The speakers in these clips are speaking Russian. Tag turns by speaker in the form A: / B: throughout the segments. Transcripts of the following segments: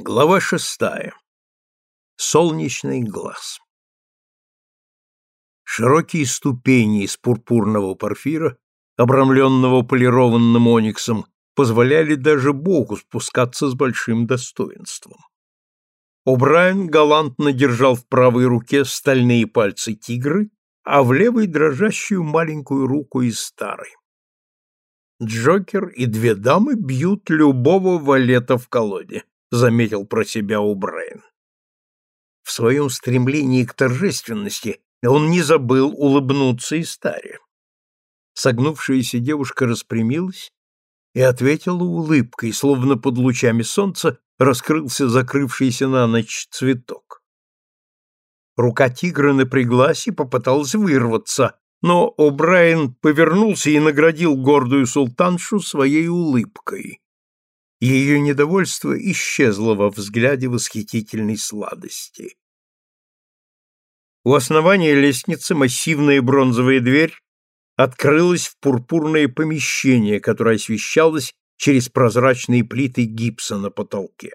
A: Глава шестая. Солнечный глаз. Широкие ступени из пурпурного порфира, обрамленного полированным ониксом, позволяли даже Богу спускаться с большим достоинством. О'Брайен галантно держал в правой руке стальные пальцы тигры, а в левой дрожащую маленькую руку из старой. Джокер и две дамы бьют любого валета в колоде. — заметил про себя Убрайен. В своем стремлении к торжественности он не забыл улыбнуться и старе. Согнувшаяся девушка распрямилась и ответила улыбкой, словно под лучами солнца раскрылся закрывшийся на ночь цветок. Рука тигра напряглась и попыталась вырваться, но О'Брайен повернулся и наградил гордую султаншу своей улыбкой. Ее недовольство исчезло во взгляде восхитительной сладости. У основания лестницы массивная бронзовая дверь открылась в пурпурное помещение, которое освещалось через прозрачные плиты гипса на потолке.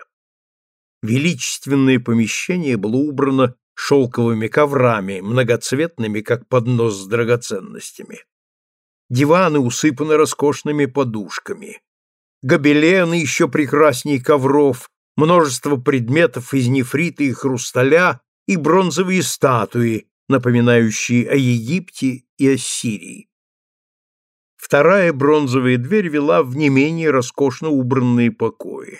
A: Величественное помещение было убрано шелковыми коврами, многоцветными, как поднос с драгоценностями. Диваны усыпаны роскошными подушками гобелены еще прекрасней ковров, множество предметов из нефрита и хрусталя и бронзовые статуи, напоминающие о Египте и Ассирии. Вторая бронзовая дверь вела в не менее роскошно убранные покои.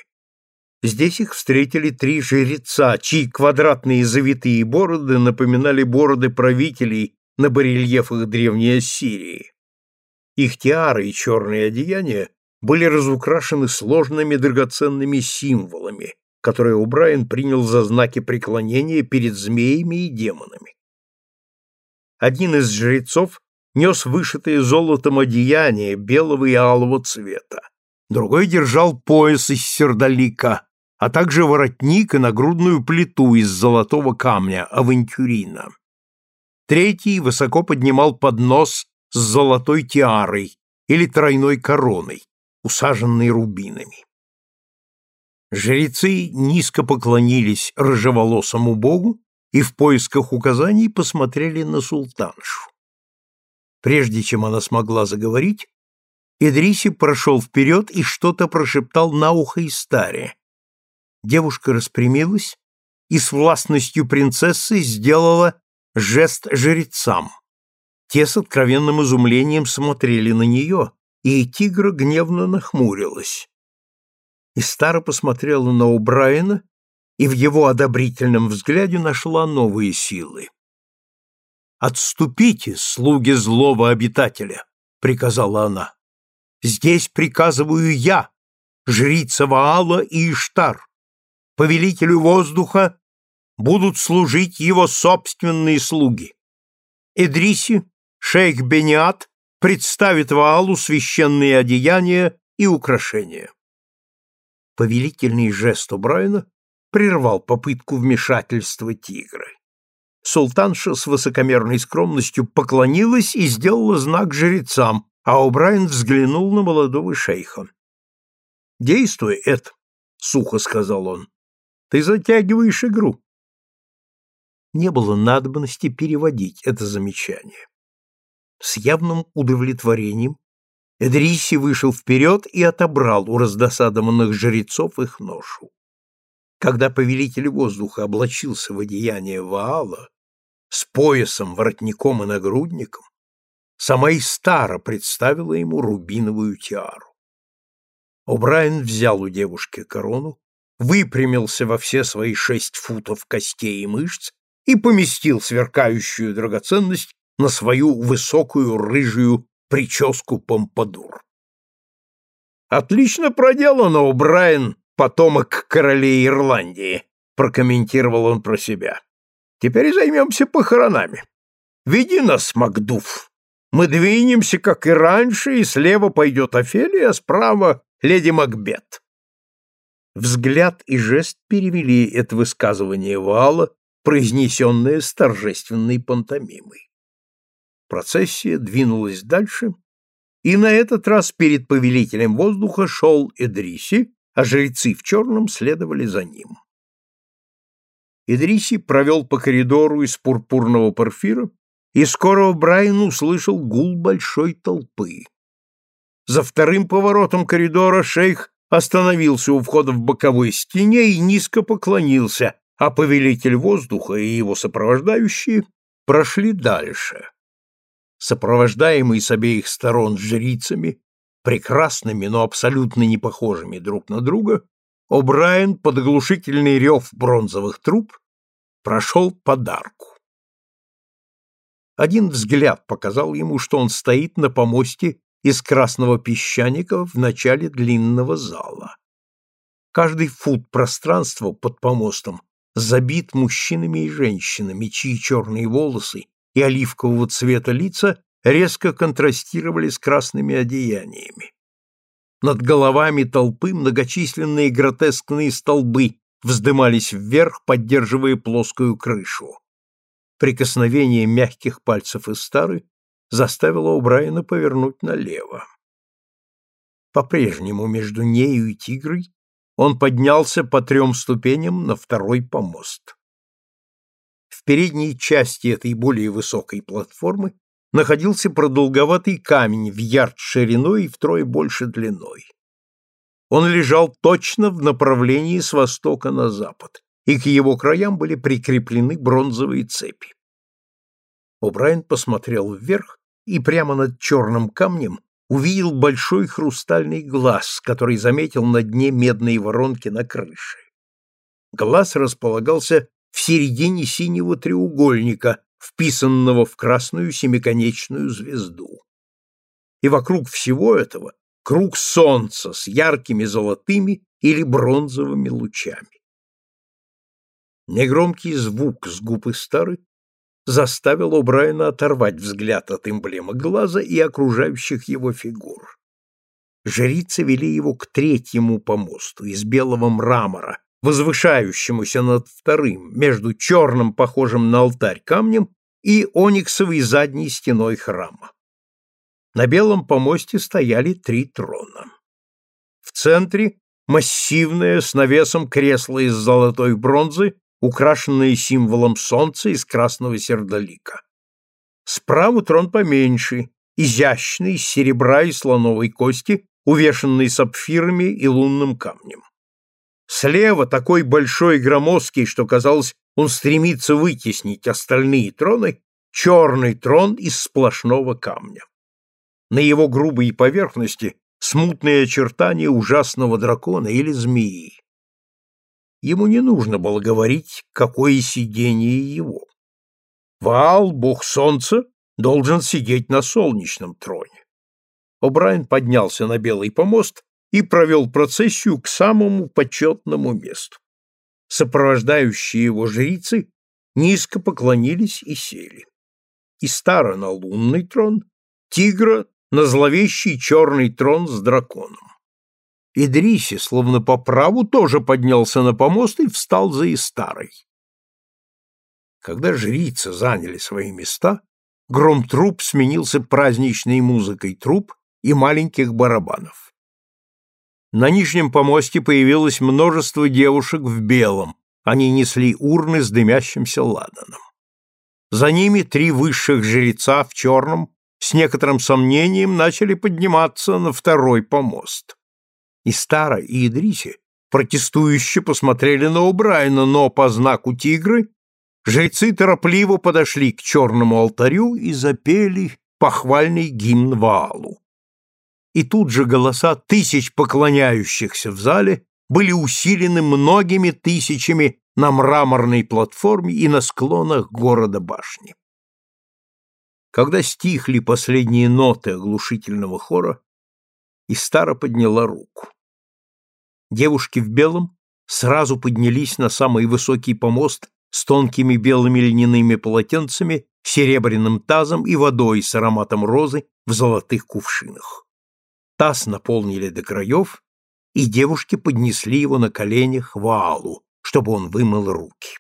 A: Здесь их встретили три жреца, чьи квадратные завитые бороды напоминали бороды правителей на барельефах Древней Ассирии. Их тиары и черные одеяния были разукрашены сложными драгоценными символами, которые Убрайен принял за знаки преклонения перед змеями и демонами. Один из жрецов нес вышитое золотом одеяние белого и алого цвета, другой держал пояс из сердолика, а также воротник и нагрудную плиту из золотого камня авантюрина. Третий высоко поднимал поднос с золотой тиарой или тройной короной, усаженный рубинами. Жрецы низко поклонились рыжеволосому богу и в поисках указаний посмотрели на султаншу. Прежде чем она смогла заговорить, Идриси прошел вперед и что-то прошептал на ухо Истаре. Девушка распрямилась и с властностью принцессы сделала жест жрецам. Те с откровенным изумлением смотрели на нее, и тигра гневно нахмурилась. Истара посмотрела на Убрайена и в его одобрительном взгляде нашла новые силы. «Отступите, слуги злого обитателя!» — приказала она. «Здесь приказываю я, жрица Ваала и Иштар. Повелителю воздуха будут служить его собственные слуги. Эдриси, шейх Бениат представит Ваалу священные одеяния и украшения. Повелительный жест Убрайна прервал попытку вмешательства тигра. Султанша с высокомерной скромностью поклонилась и сделала знак жрецам, а О'Брайен взглянул на молодого шейха. «Действуй, Эд», — сухо сказал он. «Ты затягиваешь игру». Не было надобности переводить это замечание. С явным удовлетворением Эдриси вышел вперед и отобрал у раздосадованных жрецов их ношу. Когда повелитель воздуха облачился в одеяние Ваала, с поясом, воротником и нагрудником, сама Истара представила ему рубиновую тиару. О'Брайен взял у девушки корону, выпрямился во все свои шесть футов костей и мышц и поместил сверкающую драгоценность на свою высокую рыжую прическу помпадур. «Отлично проделано, Брайан, потомок королей Ирландии», прокомментировал он про себя. «Теперь займемся похоронами. Веди нас, Макдув. Мы двинемся, как и раньше, и слева пойдет Офелия, а справа — леди Макбет». Взгляд и жест перевели это высказывание Вала, произнесенное с торжественной пантомимой. Процессия двинулась дальше, и на этот раз перед повелителем воздуха шел Эдриси, а жрецы в черном следовали за ним. Идриси провел по коридору из пурпурного порфира, и скоро Брайан услышал гул большой толпы. За вторым поворотом коридора шейх остановился у входа в боковой стене и низко поклонился, а повелитель воздуха и его сопровождающие прошли дальше. Сопровождаемый с обеих сторон жрицами, прекрасными, но абсолютно не похожими друг на друга, О'Брайен под оглушительный рев бронзовых труб прошел подарку. Один взгляд показал ему, что он стоит на помосте из красного песчаника в начале длинного зала. Каждый фут пространства под помостом забит мужчинами и женщинами, чьи черные волосы и оливкового цвета лица резко контрастировали с красными одеяниями. Над головами толпы многочисленные гротескные столбы вздымались вверх, поддерживая плоскую крышу. Прикосновение мягких пальцев из стары заставило Брайана повернуть налево. По-прежнему между нею и тигрой он поднялся по трем ступеням на второй помост. В передней части этой более высокой платформы находился продолговатый камень в ярд шириной и втрое больше длиной. Он лежал точно в направлении с востока на запад, и к его краям были прикреплены бронзовые цепи. О'Брайен посмотрел вверх и прямо над черным камнем увидел большой хрустальный глаз, который заметил на дне медной воронки на крыше. Глаз располагался в середине синего треугольника, вписанного в красную семиконечную звезду. И вокруг всего этого круг солнца с яркими золотыми или бронзовыми лучами. Негромкий звук с губы старой заставил О'Брайена оторвать взгляд от эмблемы глаза и окружающих его фигур. Жрицы вели его к третьему помосту из белого мрамора, возвышающемуся над вторым, между черным, похожим на алтарь камнем, и ониксовой задней стеной храма. На белом помосте стояли три трона. В центре массивное с навесом кресло из золотой бронзы украшенные символом солнца из красного сердолика. Справа трон поменьше, изящный, из серебра и слоновой кости, увешанный сапфирами и лунным камнем. Слева такой большой и громоздкий, что, казалось, он стремится вытеснить остальные троны, черный трон из сплошного камня. На его грубой поверхности смутные очертания ужасного дракона или змеи. Ему не нужно было говорить, какое сидение его. Ваал, бог солнца, должен сидеть на солнечном троне. О'Брайен поднялся на белый помост и провел процессию к самому почетному месту. Сопровождающие его жрицы низко поклонились и сели. И Стара на лунный трон, Тигра на зловещий черный трон с драконом. Идриси, словно по праву, тоже поднялся на помост и встал за Истарой. Когда жрицы заняли свои места, гром труп сменился праздничной музыкой труб и маленьких барабанов. На нижнем помосте появилось множество девушек в белом, они несли урны с дымящимся ладаном. За ними три высших жреца в черном с некоторым сомнением начали подниматься на второй помост. И Стара, и Идриси протестующе посмотрели на Убрайна, но по знаку тигры жрецы торопливо подошли к черному алтарю и запели похвальный гимн Ваалу. И тут же голоса тысяч поклоняющихся в зале были усилены многими тысячами на мраморной платформе и на склонах города башни. Когда стихли последние ноты оглушительного хора, Истара подняла руку. Девушки в белом сразу поднялись на самый высокий помост с тонкими белыми льняными полотенцами, серебряным тазом и водой с ароматом розы в золотых кувшинах. Таз наполнили до краев, и девушки поднесли его на коленях в Аалу, чтобы он вымыл руки.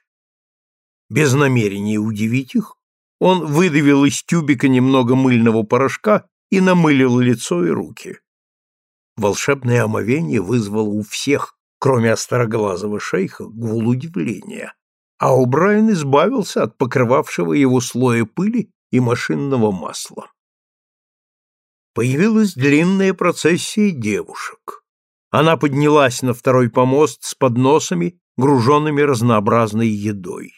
A: Без намерения удивить их, он выдавил из тюбика немного мыльного порошка и намылил лицо и руки. Волшебное омовение вызвало у всех, кроме остроглазого шейха, гул удивления, а О'Брайен избавился от покрывавшего его слоя пыли и машинного масла. Появилась длинная процессия девушек. Она поднялась на второй помост с подносами, груженными разнообразной едой.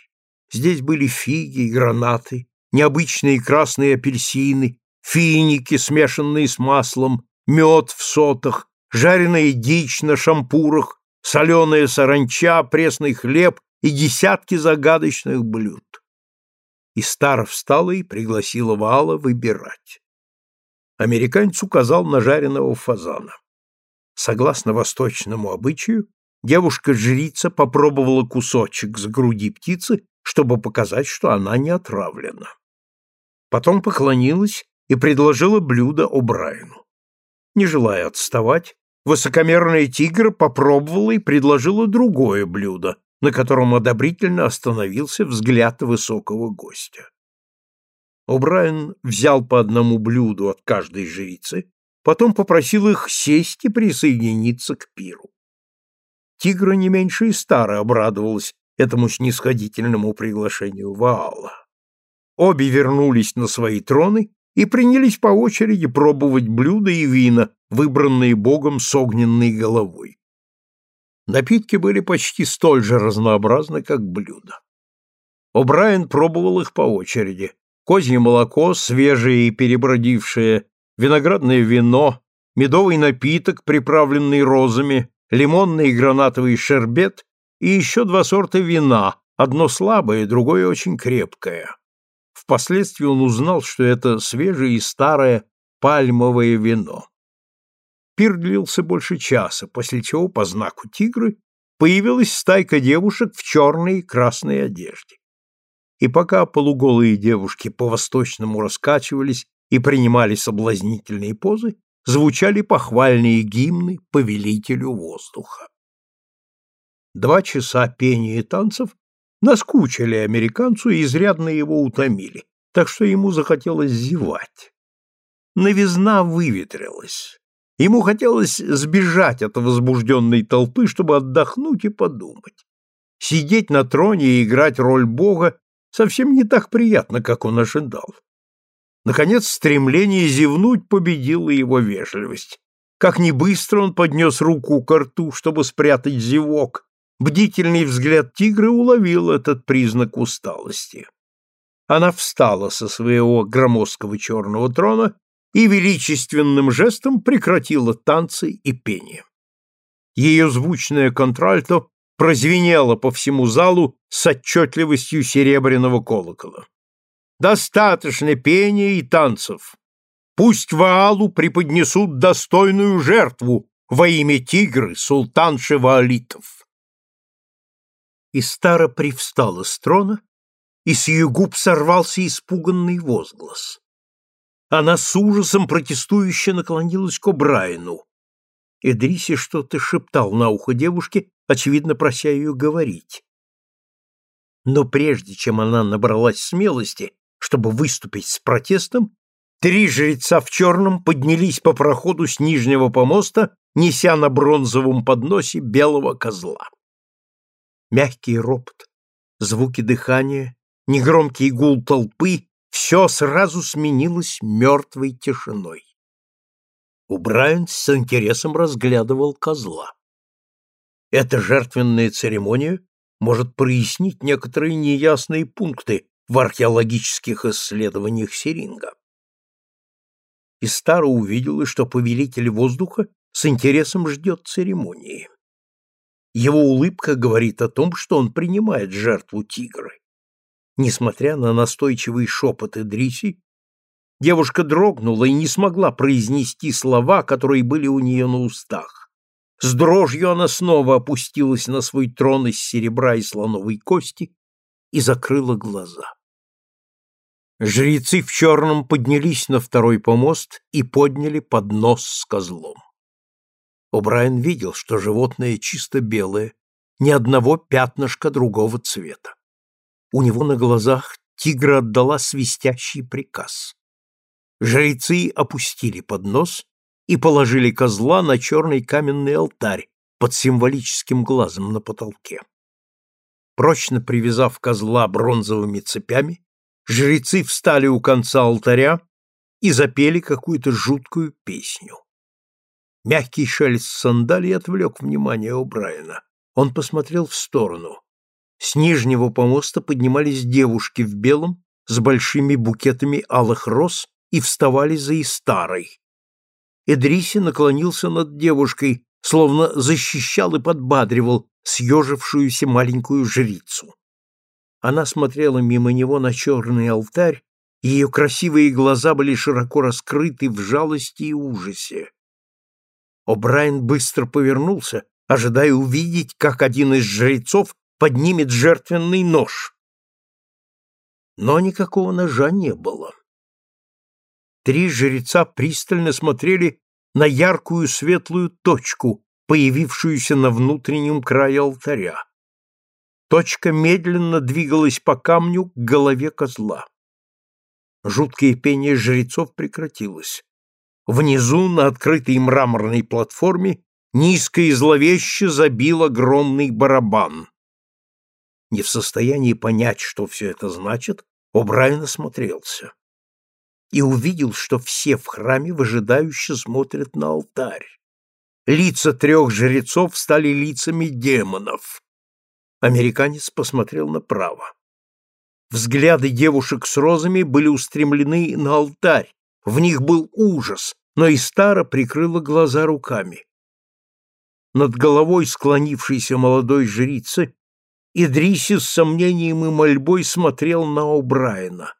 A: Здесь были фиги гранаты, необычные красные апельсины, финики, смешанные с маслом, мед в сотах, жареная дичь на шампурах, соленая саранча, пресный хлеб и десятки загадочных блюд. И Стара встала и пригласила Ваала выбирать. Американец указал на жареного фазана. Согласно восточному обычаю, девушка-жрица попробовала кусочек с груди птицы, чтобы показать, что она не отравлена. Потом поклонилась и предложила блюдо О'Брайену. Не желая отставать, высокомерная тигра попробовала и предложила другое блюдо, на котором одобрительно остановился взгляд высокого гостя. О'Брайен взял по одному блюду от каждой жрицы, потом попросил их сесть и присоединиться к пиру. Тигра не меньше и старо обрадовалась этому снисходительному приглашению Ваала. Обе вернулись на свои троны и принялись по очереди пробовать блюда и вина, выбранные Богом с огненной головой. Напитки были почти столь же разнообразны, как блюда. О'Брайен пробовал их по очереди. Козье молоко, свежее и перебродившее, виноградное вино, медовый напиток, приправленный розами, лимонный и гранатовый шербет и еще два сорта вина, одно слабое, другое очень крепкое. Впоследствии он узнал, что это свежее и старое пальмовое вино. Пир длился больше часа, после чего по знаку тигры появилась стайка девушек в черной и красной одежде. И пока полуголые девушки по-восточному раскачивались и принимали соблазнительные позы, звучали похвальные гимны повелителю воздуха. Два часа пения и танцев наскучили американцу и изрядно его утомили, так что ему захотелось зевать. Новизна выветрилась. Ему хотелось сбежать от возбужденной толпы, чтобы отдохнуть и подумать. Сидеть на троне и играть роль Бога совсем не так приятно, как он ожидал. Наконец, стремление зевнуть победило его вежливость. Как ни быстро он поднес руку к рту, чтобы спрятать зевок, Бдительный взгляд тигра уловил этот признак усталости. Она встала со своего громоздкого черного трона и величественным жестом прекратила танцы и пение. Ее звучное контральто прозвенело по всему залу с отчетливостью серебряного колокола. «Достаточно пения и танцев. Пусть Ваалу преподнесут достойную жертву во имя тигры, султанши Ваалитов» и Стара привстала с трона, и с ее губ сорвался испуганный возглас. Она с ужасом протестующе наклонилась к О'Брайену. Эдриси что-то шептал на ухо девушке, очевидно, прося ее говорить. Но прежде чем она набралась смелости, чтобы выступить с протестом, три жреца в черном поднялись по проходу с нижнего помоста, неся на бронзовом подносе белого козла мягкий ропот, звуки дыхания, негромкий гул толпы — все сразу сменилось мертвой тишиной. Убрайан с интересом разглядывал козла. Эта жертвенная церемония может прояснить некоторые неясные пункты в археологических исследованиях Серинга. И Старо увидела, что повелитель воздуха с интересом ждет церемонии. Его улыбка говорит о том, что он принимает жертву тигры. Несмотря на настойчивый шепот Идриси, девушка дрогнула и не смогла произнести слова, которые были у нее на устах. С дрожью она снова опустилась на свой трон из серебра и слоновой кости и закрыла глаза. Жрецы в черном поднялись на второй помост и подняли поднос с козлом. О'Брайен видел, что животное чисто белое, ни одного пятнышка другого цвета. У него на глазах тигра отдала свистящий приказ. Жрецы опустили поднос и положили козла на черный каменный алтарь под символическим глазом на потолке. Прочно привязав козла бронзовыми цепями, жрецы встали у конца алтаря и запели какую-то жуткую песню. Мягкий шелест сандалий отвлек внимание О'Брайена. Он посмотрел в сторону. С нижнего помоста поднимались девушки в белом с большими букетами алых роз и вставали за Истарой. Эдриси наклонился над девушкой, словно защищал и подбадривал съежившуюся маленькую жрицу. Она смотрела мимо него на черный алтарь, и ее красивые глаза были широко раскрыты в жалости и ужасе. О'Брайен быстро повернулся, ожидая увидеть, как один из жрецов поднимет жертвенный нож. Но никакого ножа не было. Три жреца пристально смотрели на яркую светлую точку, появившуюся на внутреннем крае алтаря. Точка медленно двигалась по камню к голове козла. Жуткое пение жрецов прекратилось. Внизу, на открытой мраморной платформе, низко и зловеще забил огромный барабан. Не в состоянии понять, что все это значит, О'Брайен осмотрелся и увидел, что все в храме выжидающе смотрят на алтарь. Лица трех жрецов стали лицами демонов. Американец посмотрел направо. Взгляды девушек с розами были устремлены на алтарь, в них был ужас, но Истара прикрыла глаза руками. Над головой склонившейся молодой жрицы Идриси с сомнением и мольбой смотрел на О'Брайена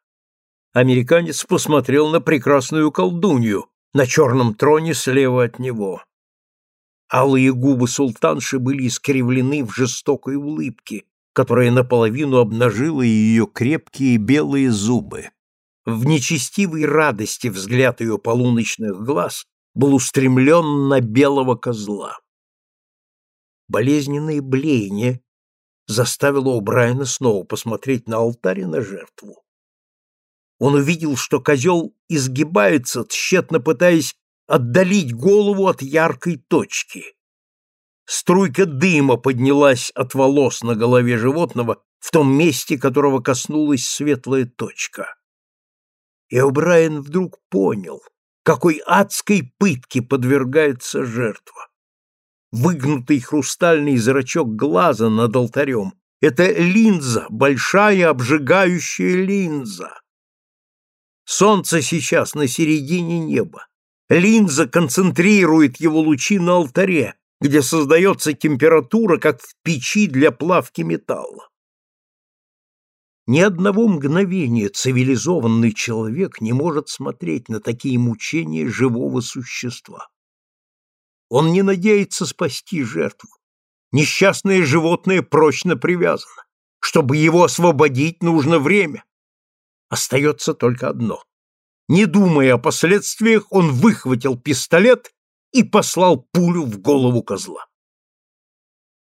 A: американец посмотрел на прекрасную колдунью на черном троне слева от него. Алые губы султанши были искривлены в жестокой улыбке, которая наполовину обнажила ее крепкие белые зубы. В нечестивой радости взгляд ее полуночных глаз был устремлен на белого козла. Болезненное блеяние заставило у Брайана снова посмотреть на алтарь и на жертву он увидел, что козел изгибается, тщетно пытаясь отдалить голову от яркой точки. Струйка дыма поднялась от волос на голове животного в том месте, которого коснулась светлая точка. И О'Брайен вдруг понял, какой адской пытке подвергается жертва. Выгнутый хрустальный зрачок глаза над алтарем — это линза, большая обжигающая линза. Солнце сейчас на середине неба. Линза концентрирует его лучи на алтаре, где создается температура, как в печи для плавки металла. Ни одного мгновения цивилизованный человек не может смотреть на такие мучения живого существа. Он не надеется спасти жертву. Несчастное животное прочно привязано. Чтобы его освободить, нужно время. Остается только одно. Не думая о последствиях, он выхватил пистолет и послал пулю в голову козла.